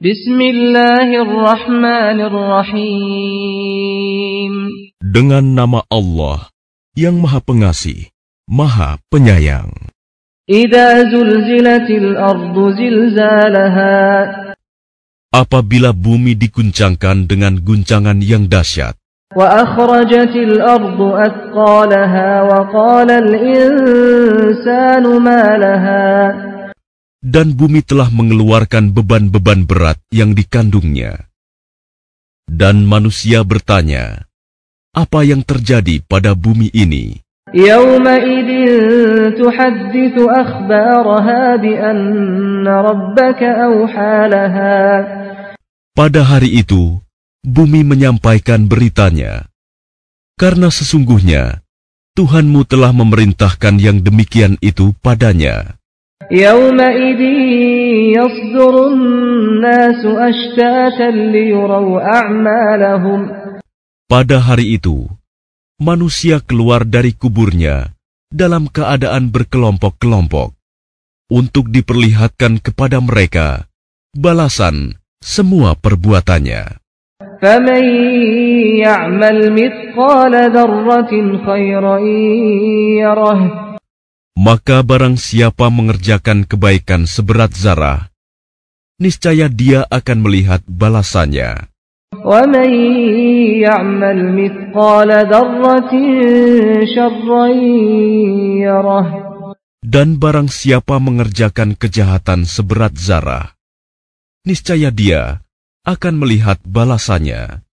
Bismillahirrahmanirrahim. Dengan nama Allah yang Maha Pengasih, Maha Penyayang. Apabila bumi diguncangkan dengan guncangan yang dahsyat dan bumi telah mengeluarkan beban-beban berat yang dikandungnya. Dan manusia bertanya, apa yang terjadi pada bumi ini? Pada hari itu, bumi menyampaikan beritanya. Karena sesungguhnya, Tuhanmu telah memerintahkan yang demikian itu padanya. يومئذ يصدر الناس أشتاتا ليروا أعمالهم Pada hari itu, manusia keluar dari kuburnya dalam keadaan berkelompok-kelompok untuk diperlihatkan kepada mereka balasan semua perbuatannya. فمن يعمل مثقال ذرة خيرا يره Maka barang siapa mengerjakan kebaikan seberat zarah, niscaya dia akan melihat balasannya. ومن يعمل مثقال ذرة شرا يره Dan barang siapa mengerjakan kejahatan seberat zarah, niscaya dia akan melihat balasannya.